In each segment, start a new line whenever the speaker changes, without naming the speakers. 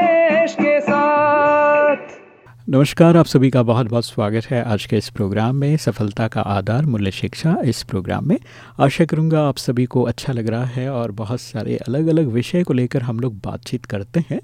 के साथ
नमस्कार, आप सभी का बहुत बहुत स्वागत है आज के इस प्रोग्राम में। सफलता का आधार, मूल्य शिक्षा इस प्रोग्राम में। आशा करूँगा आप सभी को अच्छा लग रहा है और बहुत सारे अलग अलग विषय को लेकर हम लोग बातचीत करते हैं।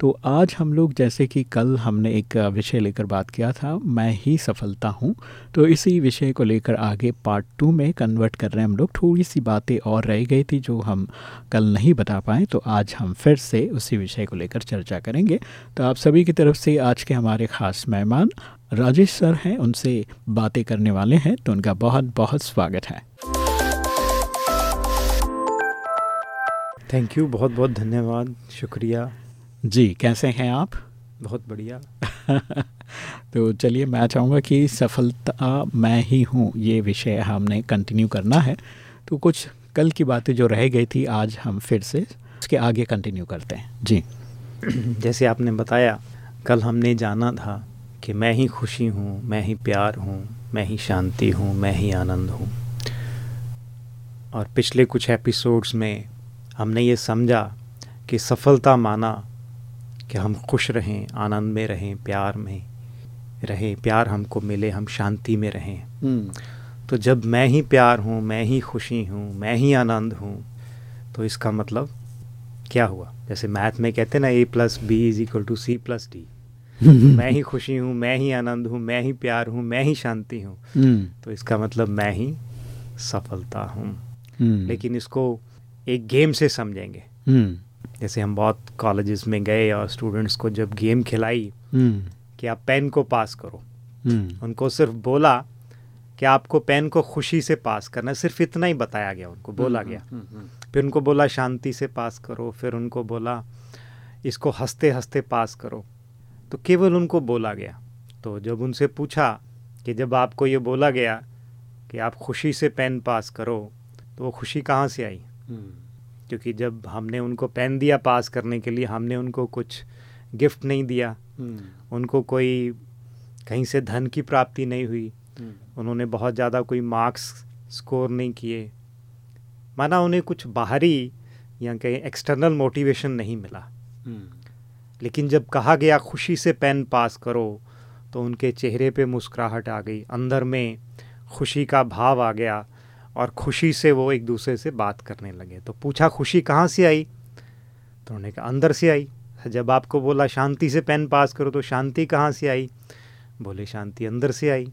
तो आज हम लोग, जैसे कि कल हमने एक विषय लेकर बात किया था, मैं ही सफलता हूँ। तो इसी विषय को लेकर आगे पार्ट टू में कन्वर्ट कर रहे हैं हम लोग। थोड़ी सी बातें और रह गई थी जो हम कल नहीं बता पाए तो आज हम फिर से उसी विषय को लेकर चर्चा करेंगे। तो आप सभी की तरफ़ से आज के हमारे खास मेहमान राजेश सर हैं उनसे बातें करने वाले हैं तो उनका बहुत बहुत स्वागत है।
थैंक यू बहुत बहुत धन्यवाद शुक्रिया।
जी कैसे हैं आप?
बहुत बढ़िया।
तो चलिए मैं चाहूँगा कि सफलता मैं ही हूँ ये विषय हमने कंटिन्यू करना है। तो कुछ कल की बातें जो रह गई थी आज हम फिर से उसके आगे कंटिन्यू करते हैं। जी।
जैसे आपने बताया कल हमने जाना था कि मैं ही खुशी हूँ मैं ही प्यार हूँ मैं ही शांति हूँ मैं ही आनंद हूँ। और पिछले कुछ एपिसोड्स में हमने ये समझा कि सफलता माना कि हम खुश रहें आनंद में रहें प्यार में रहें प्यार हमको मिले हम शांति में रहें। तो जब मैं ही प्यार हूँ मैं ही खुशी हूँ मैं ही आनंद हूँ तो इसका मतलब क्या हुआ? जैसे मैथ में कहते हैं ना A plus B is equal to C plus D मैं ही खुशी हूँ मैं ही आनंद हूँ मैं ही प्यार हूँ मैं ही शांति हूँ। तो इसका मतलब मैं ही सफलता हूँ। लेकिन इसको एक गेम से समझेंगे। जैसे हम बहुत कॉलेजेस में गए और स्टूडेंट्स को जब गेम खिलाई कि आप पेन को पास करो। उनको सिर्फ़ बोला कि आपको पेन को खुशी से पास करना सिर्फ़ इतना ही बताया गया उनको बोला गया। फिर उनको बोला शांति से पास करो। फिर उनको बोला इसको हँसते हँसते पास करो। तो केवल उनको बोला गया। तो जब उनसे पूछा कि जब आपको ये बोला गया कि आप खुशी से पेन पास करो तो वो खुशी कहाँ से आई? क्योंकि जब हमने उनको पेन दिया पास करने के लिए हमने उनको कुछ गिफ्ट नहीं दिया। उनको कोई कहीं से धन की प्राप्ति नहीं हुई। उन्होंने बहुत ज़्यादा कोई मार्क्स स्कोर नहीं किए। माना उन्हें कुछ बाहरी या कहीं एक्सटर्नल मोटिवेशन नहीं मिला। लेकिन जब कहा गया खुशी से पेन पास करो तो उनके चेहरे पे मुस्कुराहट आ गई अंदर में खुशी का भाव आ गया और खुशी से वो एक दूसरे से बात करने लगे। तो पूछा खुशी कहाँ से आई? तो उन्होंने कहा अंदर से आई। जब आपको बोला शांति से पेन पास करो तो शांति कहाँ से आई? बोले शांति अंदर से आई।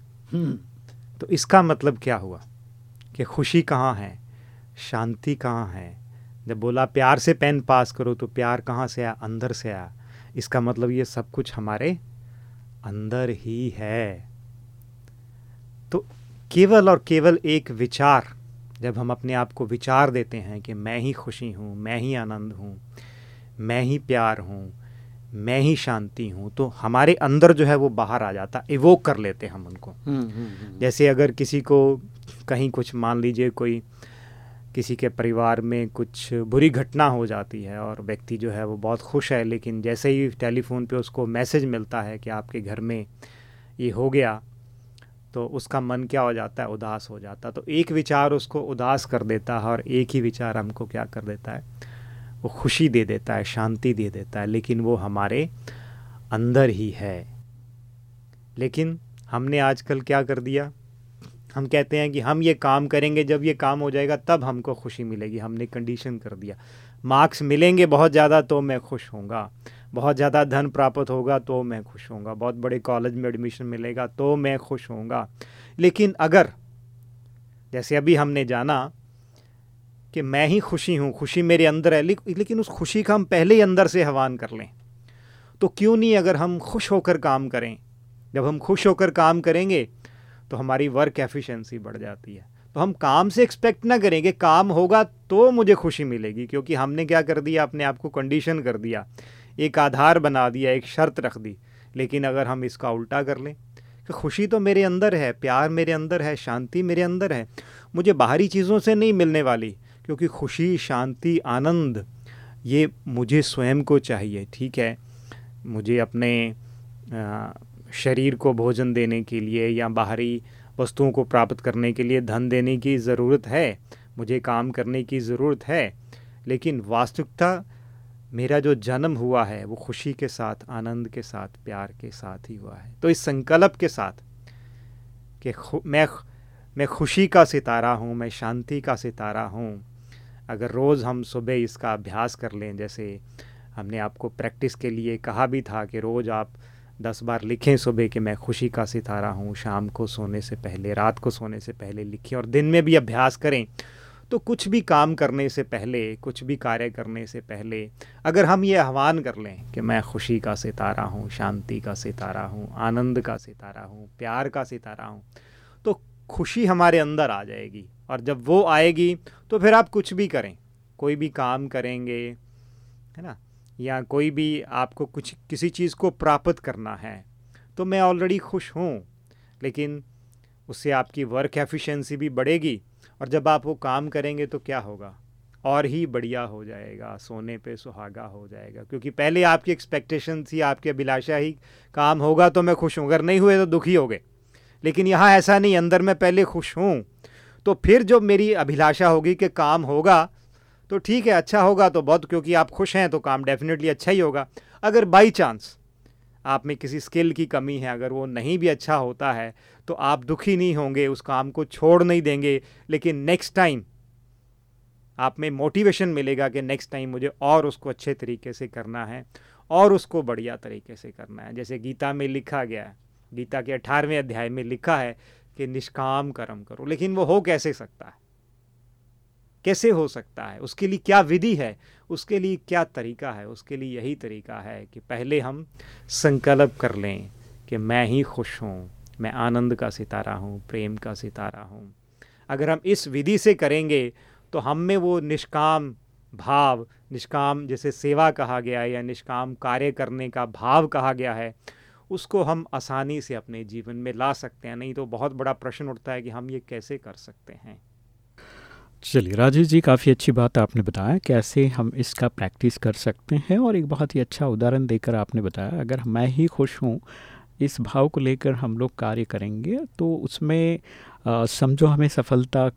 तो इसका मतलब क्या हुआ? कि खुशी कहाँ है? शांति कहाँ है? जब बोला प्यार से पेन पास करो तो प्यार कहाँ से आया? अंदर से आया। इसका मतलब ये सब कुछ हमारे अंदर ही है। तो केवल और केवल एक विचार जब हम अपने आप को विचार देते हैं कि मैं ही खुशी हूँ मैं ही आनंद हूँ मैं ही प्यार हूँ मैं ही शांति हूँ तो हमारे अंदर जो है वो बाहर आ जाता इवोक कर लेते हम उनको। हुँ, हुँ, हुँ. जैसे अगर किसी को कहीं कुछ मान लीजिए कोई किसी के परिवार में कुछ बुरी घटना हो जाती है और व्यक्ति जो है वो बहुत खुश है, लेकिन जैसे ही टेलीफोन पे उसको मैसेज मिलता है कि आपके घर में ये हो गया तो उसका मन क्या हो जाता है? उदास हो जाता है। तो एक विचार उसको उदास कर देता है और एक ही विचार हमको क्या कर देता है? वो खुशी दे देता है, शांति दे देता है, लेकिन वो हमारे अंदर ही है। लेकिन हमने आजकल क्या कर दिया? हम कहते हैं कि हम ये काम करेंगे, जब ये काम हो जाएगा, तब हमको खुशी मिलेगी। हमने कंडीशन कर दिया। मार्क्स मिलेंगे बहुत ज़्यादा तो मैं खुश होऊँगा। बहुत ज़्यादा धन प्राप्त होगा तो मैं खुश होऊँगा। बहुत बड़े कॉलेज में एडमिशन मिलेगा तो मैं खुश होऊँगा। लेकिन अगर, जैसे अभी हमने जाना कि मैं ही खुशी हूँ, खुशी मेरे अंदर है लेकिन उस खुशी का हम पहले ही अंदर से हवान कर लें। तो क्यों नहीं अगर हम खुश होकर काम करें? जब हम खुश होकर काम करेंगे तो हमारी वर्क एफिशिएंसी बढ़ जाती है। तो हम काम से एक्सपेक्ट ना करेंगे काम होगा तो मुझे खुशी मिलेगी, क्योंकि हमने क्या कर दिया? अपने आप को कंडीशन कर दिया। एक आधार बना दिया, एक शर्त रख दी। लेकिन अगर हम इसका उल्टा कर लें, कि खुशी तो मेरे अंदर है, प्यार मेरे अंदर है, शांति मेरे अंदर है, मुझे बाहरी चीज़ों से नहीं मिलने वाली, क्योंकि खुशी, शांति, आनंद, ये मुझे स्वयं को चाहिए, ठीक है? मुझे अपने शरीर को भोजन देने के लिए या बाहरी वस्तुओं को प्राप्त करने के लिए धन देने की ज़रूरत है, मुझे काम करने की ज़रूरत है। लेकिन वास्तविकता मेरा जो जन्म हुआ है, वो खुशी के साथ, आनंद के साथ, प्यार के साथ ही हुआ है। तो इस संकल्प के साथ कि मैं मैं खुशी का सितारा हूँ, मैं शांति का सितारा हूँ। अगर रोज़ हम सुबह इसका अभ्यास कर लें, जैसे हमने आपको प्रैक्टिस के लिए कहा भी था कि रोज़ आप दस बार लिखें सुबह कि मैं खुशी का सितारा हूँ, शाम को सोने से पहले, रात को सोने से पहले लिखें और दिन में भी अभ्यास करें। तो कुछ भी काम करने से पहले, कुछ भी कार्य करने से पहले, अगर हम ये आह्वान कर लें कि मैं खुशी का सितारा हूँ, शांति का सितारा हूँ, आनंद का सितारा हूँ, प्यार का सितारा हूँ तो खुशी हमारे अंदर आ जाएगी। और जब वो आएगी तो फिर आप कुछ भी करें, कोई भी काम करेंगे, है ना? या कोई भी आपको कुछ, किसी चीज़ को प्राप्त करना है तो मैं ऑलरेडी खुश हूँ। लेकिन उससे आपकी वर्क एफिशिएंसी भी बढ़ेगी और जब आप वो काम करेंगे तो क्या होगा? और ही बढ़िया हो जाएगा, सोने पे सुहागा हो जाएगा। क्योंकि पहले आपकी एक्सपेक्टेशन थी, आपकी अभिलाषा ही काम होगा तो मैं खुश हूँ। अगर नहीं हुए तो दुखी हो गए। लेकिन यहाँ ऐसा नहीं, अंदर मैं पहले खुश हूँ। तो फिर जो मेरी अभिलाषा होगी कि काम होगा तो ठीक है अच्छा होगा तो बहुत, क्योंकि आप खुश हैं तो काम डेफिनेटली अच्छा ही होगा। अगर बाई चांस आप में किसी स्किल की कमी है, अगर वो नहीं भी अच्छा होता है तो आप दुखी नहीं होंगे, उस काम को छोड़ नहीं देंगे। लेकिन नेक्स्ट टाइम आप में मोटिवेशन मिलेगा कि नेक्स्ट टाइम मुझे और उसको अच्छे तरीके से करना है, और उसको बढ़िया तरीके से करना है। जैसे गीता में लिखा गया है, गीता के अठारहवें अध्याय में लिखा है कि निष्काम कर्म करो, लेकिन वो हो कैसे सकता है? कैसे हो सकता है? उसके लिए क्या विधि है? उसके लिए क्या तरीका है? उसके लिए यही तरीका है कि पहले हम संकल्प कर लें कि मैं ही खुश हूँ, मैं आनंद का सितारा हूँ, प्रेम का सितारा हूँ। अगर हम इस विधि से करेंगे तो हम में वो निष्काम भाव, निष्काम जैसे सेवा कहा गया है या निष्काम कार्य करने का भाव कहा गया है, उसको हम आसानी से अपने जीवन में ला सकते हैं। नहीं तो बहुत बड़ा प्रश्न उठता है कि हम ये कैसे कर सकते हैं।
चलिए राजेश जी, काफ़ी अच्छी बात आपने बताया कैसे हम इसका प्रैक्टिस कर सकते हैं और एक बहुत ही अच्छा उदाहरण देकर आपने बताया। अगर मैं ही खुश हूँ, इस भाव को लेकर हम लोग कार्य करेंगे तो उसमें समझो हमें सफलता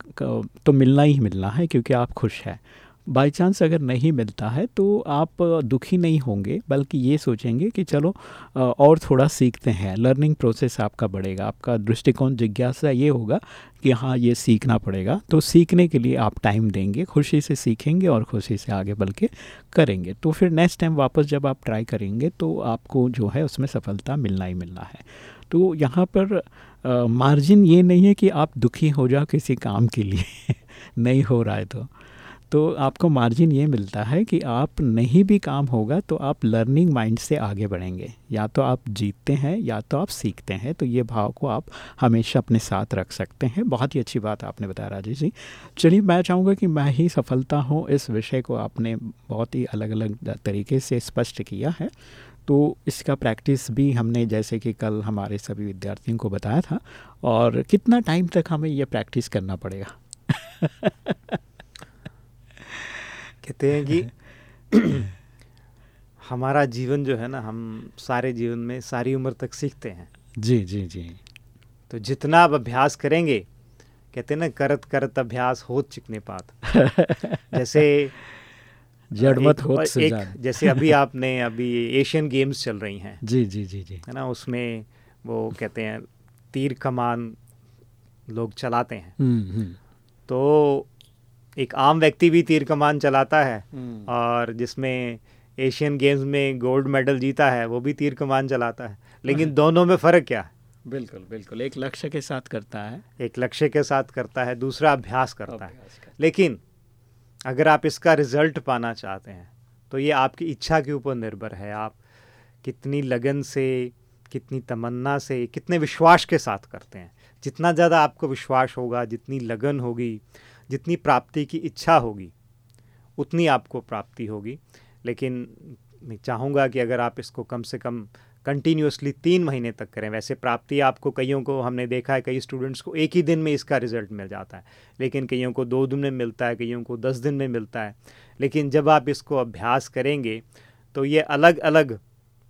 तो मिलना ही मिलना है क्योंकि आप खुश हैं। बाई चांस अगर नहीं मिलता है तो आप दुखी नहीं होंगे, बल्कि ये सोचेंगे कि चलो और थोड़ा सीखते हैं। लर्निंग प्रोसेस आपका बढ़ेगा, आपका दृष्टिकोण, जिज्ञासा ये होगा कि हाँ ये सीखना पड़ेगा। तो सीखने के लिए आप टाइम देंगे, खुशी से सीखेंगे और खुशी से आगे बढ़ के करेंगे। तो फिर नेक्स्ट टाइम वापस जब आप ट्राई करेंगे तो आपको जो है, उसमें सफलता मिलना ही मिलना है। तो यहाँ पर मार्जिन ये नहीं है कि आप दुखी हो जाओ किसी काम के लिए। नहीं हो रहा है तो। तो आपको मार्जिन ये मिलता है कि आप नहीं भी काम होगा तो आप लर्निंग माइंड से आगे बढ़ेंगे। या तो आप जीतते हैं या तो आप सीखते हैं तो ये भाव को आप हमेशा अपने साथ रख सकते हैं। बहुत ही अच्छी बात आपने बताया राजेश जी। चलिए, मैं चाहूँगा कि मैं ही सफलता हूँ इस विषय को आपने बहुत ही अलग अलग तरीके से स्पष्ट किया है। तो इसका प्रैक्टिस भी हमने जैसे कि कल हमारे सभी विद्यार्थियों को बताया था और कितना टाइम तक हमें ये प्रैक्टिस करना पड़ेगा?
कहते हैं कि हमारा जीवन जो है ना हम सारे जीवन में सारी उम्र तक सीखते हैं।
जी जी जी।
तो जितना आप अभ्यास करेंगे कहते हैं ना करत करत अभ्यास हो चिकने पात। जैसे
जड़मत हो
एक जैसे अभी आपने अभी एशियन गेम्स चल रही हैं।
जी जी जी जी।
है ना उसमें वो कहते हैं तीर कमान लोग चलाते हैं।
हम्म, हम्म।
तो एक आम व्यक्ति भी तीर कमान चलाता है हम्म। और जिसमें एशियन गेम्स में गोल्ड मेडल जीता है वो भी तीर कमान चलाता है। लेकिन। दोनों में फ़र्क क्या? है
बिल्कुल बिल्कुल। एक लक्ष्य के साथ करता है।
एक लक्ष्य के साथ करता है दूसरा अभ्यास करता है। लेकिन अगर आप इसका रिज़ल्ट पाना चाहते हैं तो ये आपकी इच्छा के ऊपर निर्भर है। आप कितनी लगन से कितनी तमन्ना से कितने विश्वास के साथ करते हैं। जितना ज़्यादा आपको विश्वास होगा जितनी लगन होगी जितनी प्राप्ति की इच्छा होगी, उतनी आपको प्राप्ति होगी। लेकिन मैं चाहूँगा कि अगर आप इसको कम से कम कंटिन्यूसली तीन महीने तक करें, वैसे प्राप्ति आपको कईयों को, हमने देखा है, कई स्टूडेंट्स को एक ही दिन में इसका रिज़ल्ट मिल जाता है। लेकिन कईयों को दो दिन में मिलता है, कईयों को दस दिन में मिलता है। लेकिन जब आप इसको अभ्यास करेंगे तो ये अलग अलग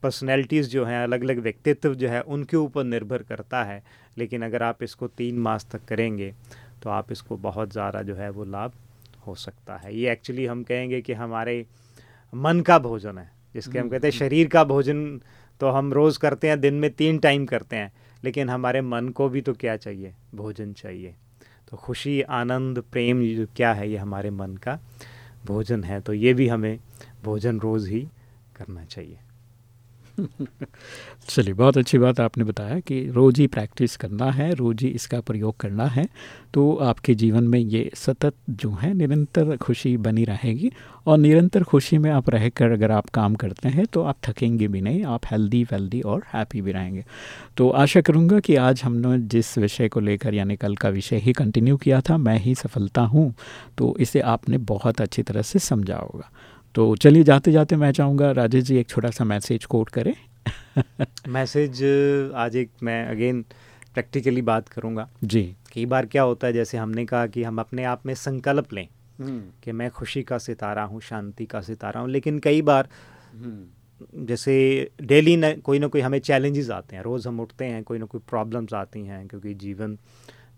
पर्सनैलिटीज़ जो हैं अलग अलग व्यक्तित्व जो है, उनके ऊपर निर्भर करता है। लेकिन अगर आप इसको तीन मास तक करेंगे तो आप इसको बहुत ज़्यादा जो है वो लाभ हो सकता है। ये एक्चुअली हम कहेंगे कि हमारे मन का भोजन है जिसके हम कहते हैं हम्म। शरीर का भोजन तो हम रोज़ करते हैं दिन में तीन टाइम करते हैं लेकिन हमारे मन को भी तो क्या चाहिए? भोजन चाहिए। तो खुशी आनंद प्रेम जो क्या है? ये हमारे मन का भोजन है तो ये भी हमें भोजन रोज़ ही करना चाहिए।
चलिए, बहुत अच्छी बात आपने बताया कि रोज़ ही प्रैक्टिस करना है, रोज़ ही इसका प्रयोग करना है। तो आपके जीवन में ये सतत जो है, निरंतर खुशी बनी रहेगी और निरंतर खुशी में आप रहकर अगर आप काम करते हैं तो आप थकेंगे भी नहीं, आप हेल्दी वेल्दी और हैप्पी भी रहेंगे। तो आशा करूँगा कि आज हमने जिस विषय को लेकर, यानी कल का विषय ही कंटिन्यू किया था, मैं ही सफलता हूँ। तो इसे आपने बहुत अच्छी तरह से समझा होगा। तो चलिए जाते जाते मैं चाहूँगा राजेश जी एक छोटा सा मैसेज कोट करें
मैसेज आज एक मैं अगेन प्रैक्टिकली बात करूँगा
जी
कई बार क्या होता है जैसे हमने कहा कि हम अपने आप में संकल्प लें हम्म। कि मैं खुशी का सितारा हूँ शांति का सितारा हूँ लेकिन कई बार हम्म। जैसे डेली न कोई ना कोई हमें चैलेंजेस आते हैं रोज़ हम उठते हैं कोई ना कोई प्रॉब्लम्स आती हैं क्योंकि जीवन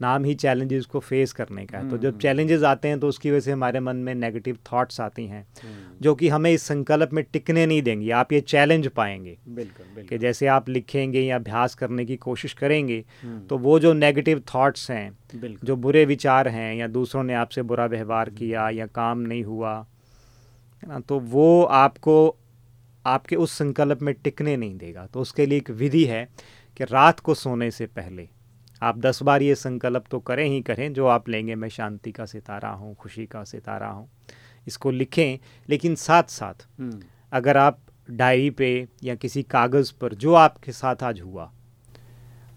नाम ही चैलेंजेस को फेस करने का है तो जब चैलेंजेस हम्म। आते हैं तो उसकी वजह से हमारे मन में नेगेटिव थॉट्स आती हैं हम्म। जो कि हमें इस संकल्प में टिकने नहीं देंगे आप ये चैलेंज पाएँगे
बिल्कुल, बिल्कुल।
कि जैसे आप लिखेंगे या अभ्यास करने की कोशिश करेंगे हम्म। तो वो जो नेगेटिव थॉट्स हैं जो बुरे विचार हैं या दूसरों ने आपसे बुरा व्यवहार किया या काम नहीं हुआ ना तो वो आपको आपके उस संकल्प में टिकने नहीं देगा तो उसके लिए एक विधि है कि रात को सोने से पहले आप दस बार ये संकल्प तो करें ही करें जो आप लेंगे मैं शांति का सितारा हूँ खुशी का सितारा हूँ इसको लिखें लेकिन साथ साथ हम्म। अगर आप डायरी पे या किसी कागज़ पर जो आपके साथ आज हुआ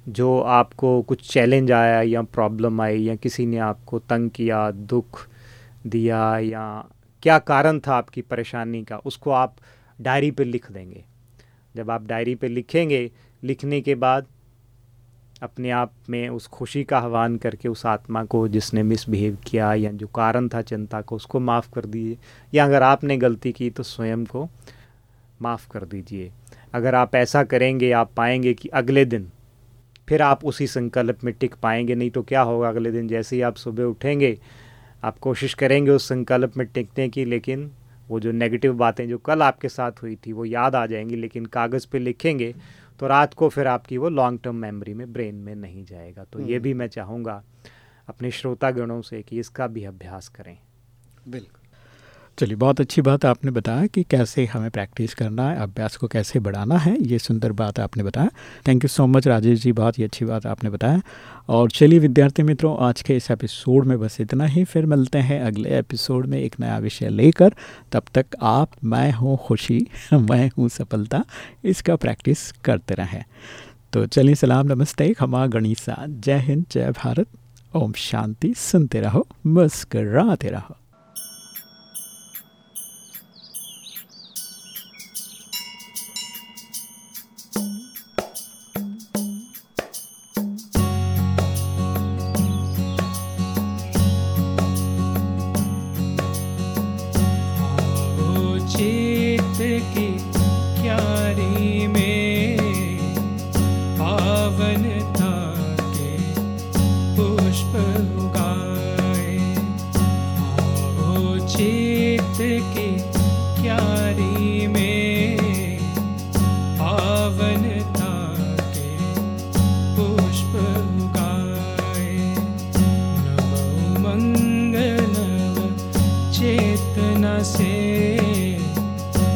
जो आपको कुछ चैलेंज आया या प्रॉब्लम आई या किसी ने आपको तंग किया दुख दिया या क्या कारण था आपकी परेशानी का उसको आप डायरी पे लिख देंगे जब आप डायरी पे लिखेंगे लिखने के बाद अपने आप में उस खुशी का आह्वान करके उस आत्मा को जिसने मिसबिहेव किया या जो कारण था चिंता को, उसको माफ़ कर दीजिए। या अगर आपने गलती की तो स्वयं को माफ़ कर दीजिए। अगर आप ऐसा करेंगे, आप पाएँगे कि अगले दिन फिर आप उसी संकल्प में टिक पाएँगे। नहीं तो क्या होगा अगले दिन? जैसे ही आप सुबह उठेंगे, आप कोशिश करेंगे उस संकल्प में टिकने की, लेकिन वो जो नेगेटिव बातें जो कल आपके साथ हुई थी, वो याद आ जाएँगी, लेकिन कागज़ पे लिखेंगे तो रात को फिर आपकी वो लॉन्ग टर्म मेमोरी में ब्रेन में नहीं जाएगा। तो ये हम्म। भी मैं चाहूँगा अपने श्रोतागणों से कि इसका भी अभ्यास करें।
बिल्कुल। चलिए, बहुत अच्छी बात आपने बताया कि कैसे हमें प्रैक्टिस करना है, अभ्यास को कैसे बढ़ाना है, ये सुंदर बात आपने बताया। Thank you so much Rajesh ji, बहुत ही अच्छी बात आपने बताया। और चलिए, विद्यार्थी मित्रों, आज के इस एपिसोड में बस इतना ही। फिर मिलते हैं अगले एपिसोड में एक नया विषय लेकर। तब तक आप, मैं हूँ खुशी, मैं हूँ सफलता, इसका प्रैक्टिस करते रहें। तो चलिए, सलाम, नमस्ते खमा गणिसा, जय हिंद, जय भारत। ओम शांति, सुनते रहो, मुस्कराते रहो।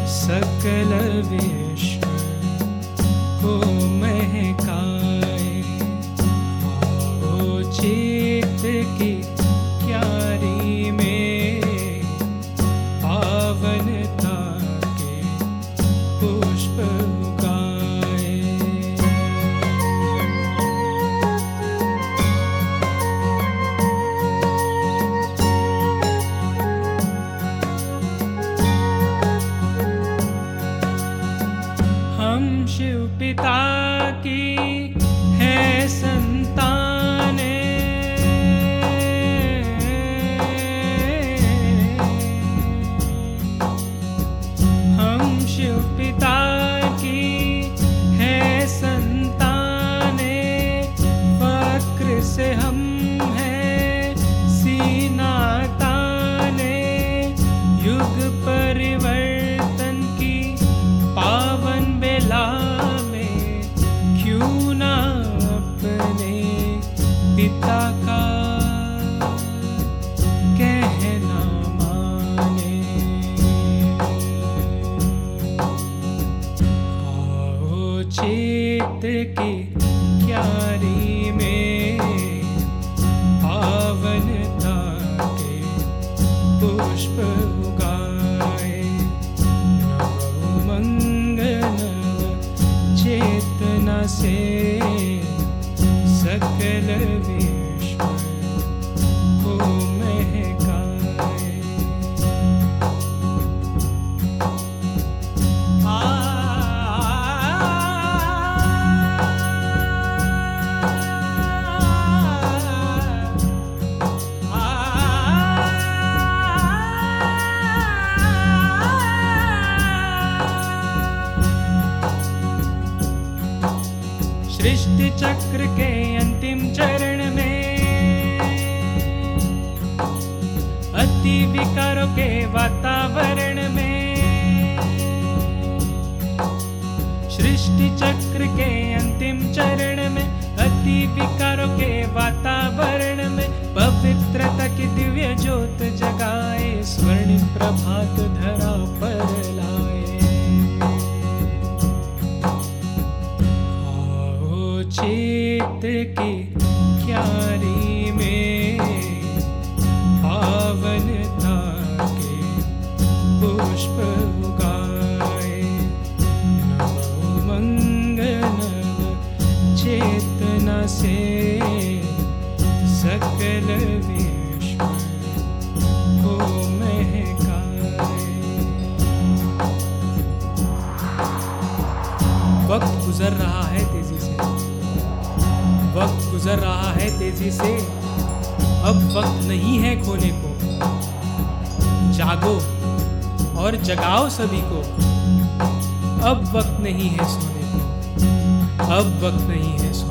सकलविष हम शिव पिता की है सर... पिता का कहना माने। आओ चेत की विकारों के वातावरण में पवित्रता की दिव्य ज्योत जगाए, स्वर्ण प्रभात धरा पर लाए। आओ चेत की क्यारी वक्त गुजर रहा है तेज़ी से। वक्त गुजर रहा है तेज़ी से। अब वक्त नहीं है खोने को। जागो और जगाओ सभी को। अब वक्त नहीं है सोने को। अब वक्त नहीं है सोने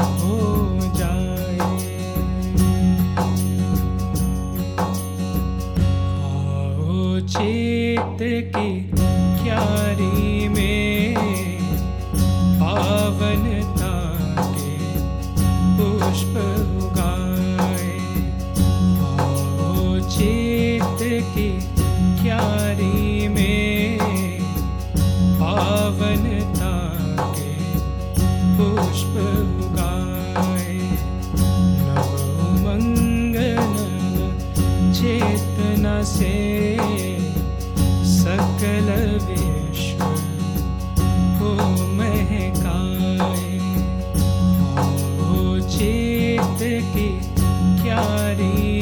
हो जाए। की क्यारी में पावनता से सकल विश्व को महकाए। आओ चेत की क्यारी